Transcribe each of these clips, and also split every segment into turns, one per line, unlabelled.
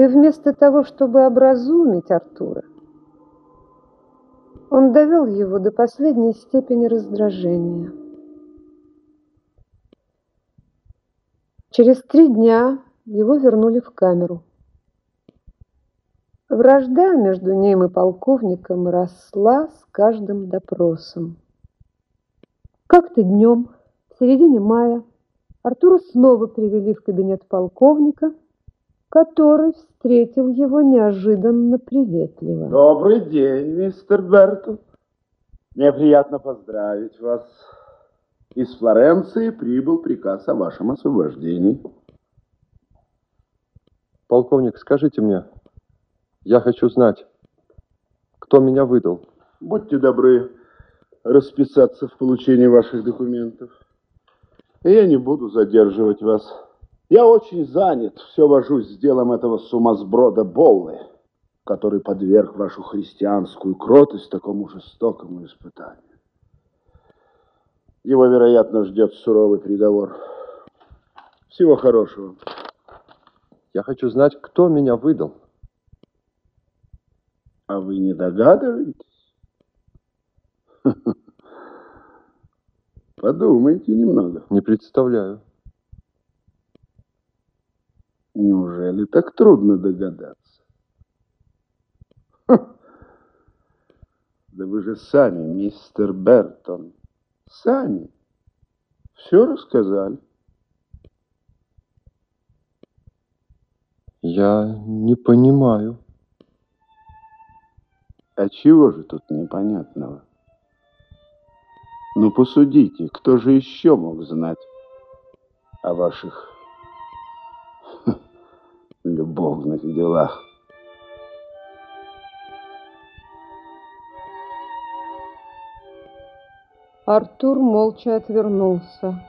И вместо того, чтобы образумить Артура, он довел его до последней степени раздражения. Через три дня его вернули в камеру. Вражда между ним и полковником росла с каждым допросом. Как-то днем, в середине мая, Артура снова привели в кабинет полковника, который встретил его неожиданно приветливо.
Добрый день, мистер Бертон. Мне приятно поздравить вас. Из Флоренции прибыл приказ о вашем освобождении.
Полковник, скажите мне, я хочу знать, кто меня выдал.
Будьте добры расписаться в получении ваших документов. И я не буду задерживать вас. Я очень занят, все вожусь с делом этого сумасброда Боллы, который подверг вашу христианскую кротость такому жестокому испытанию. Его, вероятно, ждет суровый приговор. Всего хорошего.
Я хочу знать, кто меня выдал.
А вы не догадываетесь? Подумайте немного.
Не представляю.
Неужели так трудно догадаться? Да вы же сами, мистер Бертон, сами все рассказали.
Я не понимаю.
А чего же тут непонятного? Ну, посудите, кто же еще мог знать о ваших любовных делах?
Артур молча отвернулся.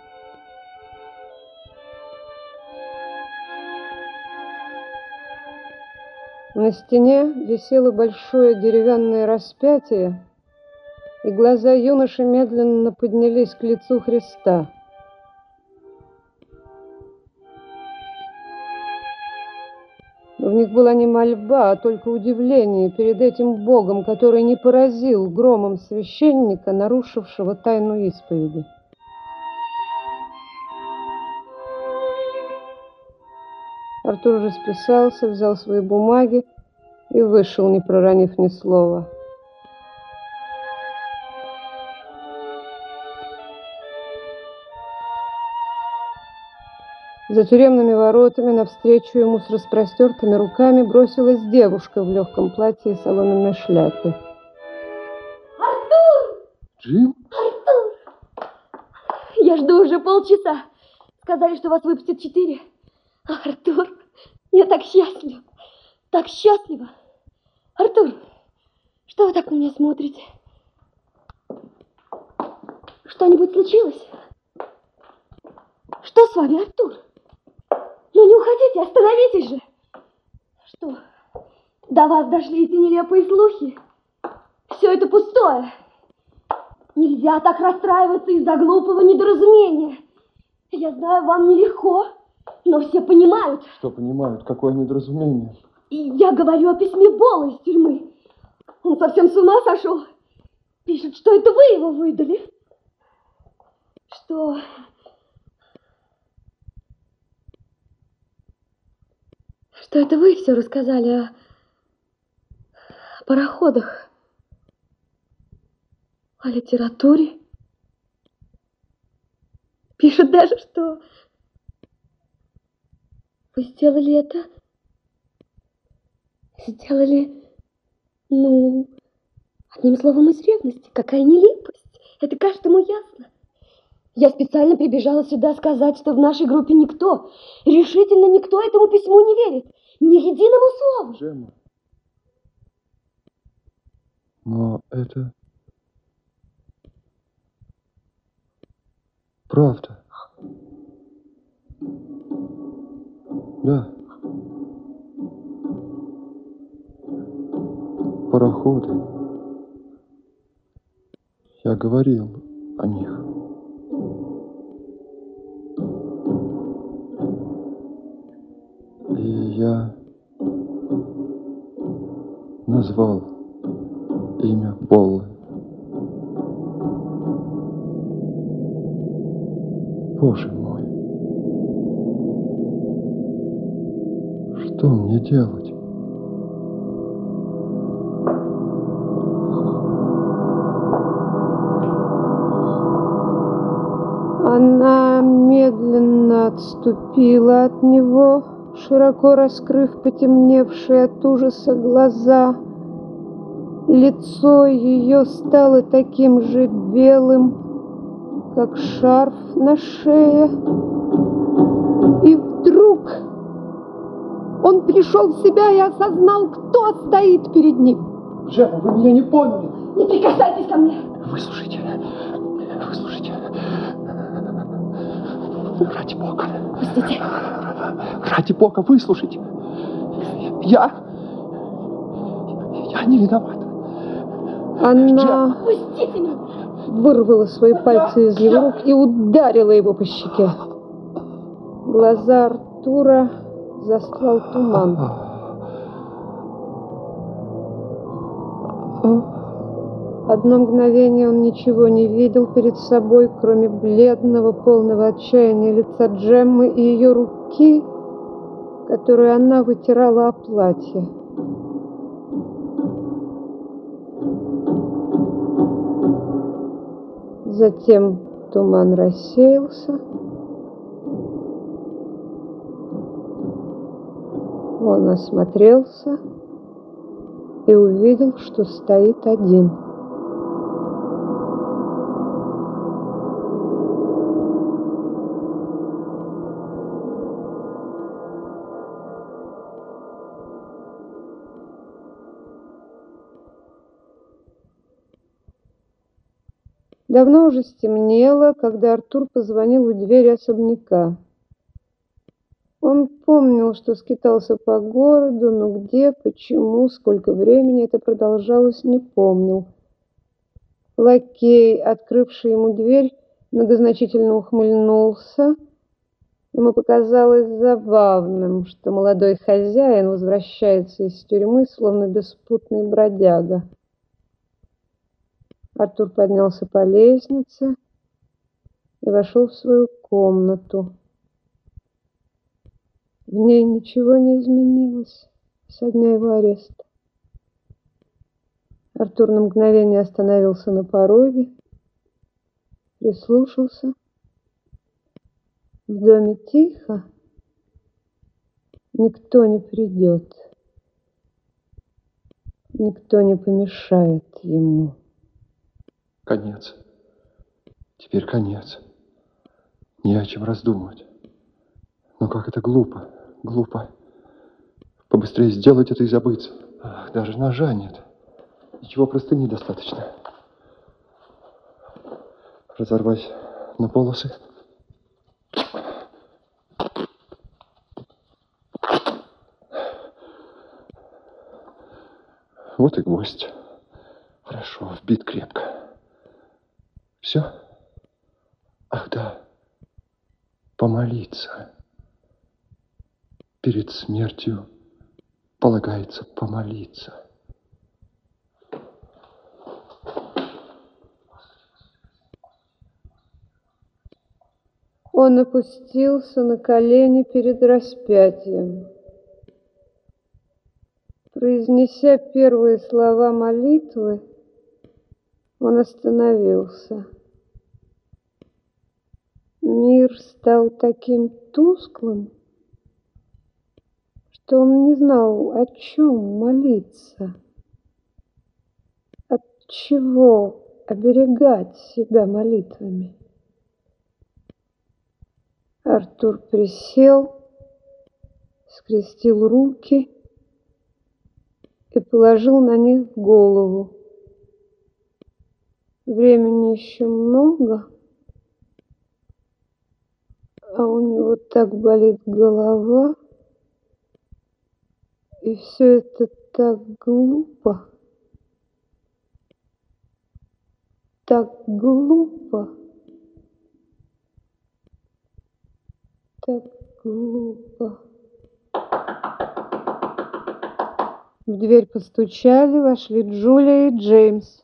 На стене висело большое деревянное распятие, и глаза юноши медленно поднялись к лицу Христа. Них была не мольба, а только удивление перед этим Богом, который не поразил громом священника, нарушившего тайну исповеди. Артур расписался, взял свои бумаги и вышел, не проронив ни слова. За тюремными воротами навстречу ему с распростертыми руками бросилась девушка в легком платье и соломенной шляпе.
Артур!
Джим?
Артур! Я жду уже полчаса. Сказали, что вас выпустят четыре. Артур, я так счастлива, так счастлива. Артур, что вы так на меня смотрите? Что-нибудь случилось? Что с вами, Артур? Уходите, остановитесь же. Что, до вас дошли эти нелепые слухи? Все это пустое. Нельзя так расстраиваться из-за глупого недоразумения. Я знаю, вам нелегко, но все понимают.
Что понимают? Какое недоразумение?
И я говорю о письме Бола из тюрьмы. Он совсем с ума сошел. Пишет, что это вы его выдали. Что... Что это вы все рассказали о, о пароходах, о литературе. Пишет даже, что вы сделали это Сделали, ну, одним словом, из ревности. Какая нелепость. Это каждому ясно. Я специально прибежала сюда сказать, что в нашей группе никто, решительно никто этому письму не верит. Ни единому слову.
Джемма. Но это... Правда. Да. пароходы. Я говорил о них. Назвал имя Поллы. Боже мой. Что мне делать?
Она медленно отступила от него, широко раскрыв потемневшие от ужаса глаза. Лицо ее стало таким же белым, как шарф на шее. И вдруг он пришел в себя и осознал, кто стоит перед ним.
Жема, вы меня не поняли.
Не прикасайтесь ко мне!
Выслушайте. Выслушайте. Ради Бога.
Пустите!
Ради Бога, выслушайте. Я... Я не виноват.
Она вырвала свои пальцы из его рук и ударила его по щеке. Глаза Артура застлал туман. Одно мгновение он ничего не видел перед собой, кроме бледного, полного отчаяния лица Джеммы и ее руки, которую она вытирала о платье. Затем туман рассеялся. Он осмотрелся и увидел, что стоит один. Давно уже стемнело, когда Артур позвонил у двери особняка. Он помнил, что скитался по городу, но где, почему, сколько времени это продолжалось, не помнил. Лакей, открывший ему дверь, многозначительно ухмыльнулся. Ему показалось забавным, что молодой хозяин возвращается из тюрьмы, словно беспутный бродяга. Артур поднялся по лестнице и вошел в свою комнату. В ней ничего не изменилось со дня его ареста. Артур на мгновение остановился на пороге, прислушался. В доме тихо, никто не придет, никто не помешает ему.
Конец. Теперь конец. Не о чем раздумывать. Но как это глупо, глупо. Побыстрее сделать это и забыться. Ах, даже ножа нет. Ничего простыни недостаточно. Разорвать на полосы. Вот и гвоздь. Хорошо, вбит крепко. Все? Ах, да. Помолиться. Перед смертью полагается помолиться.
Он опустился на колени перед распятием. Произнеся первые слова молитвы, он остановился. Мир стал таким тусклым, что он не знал, о чем молиться, от чего оберегать себя молитвами. Артур присел, скрестил руки и положил на них голову. Времени еще много, а у него так болит голова, и все это так глупо, так глупо, так глупо. В дверь постучали, вошли Джулия и Джеймс.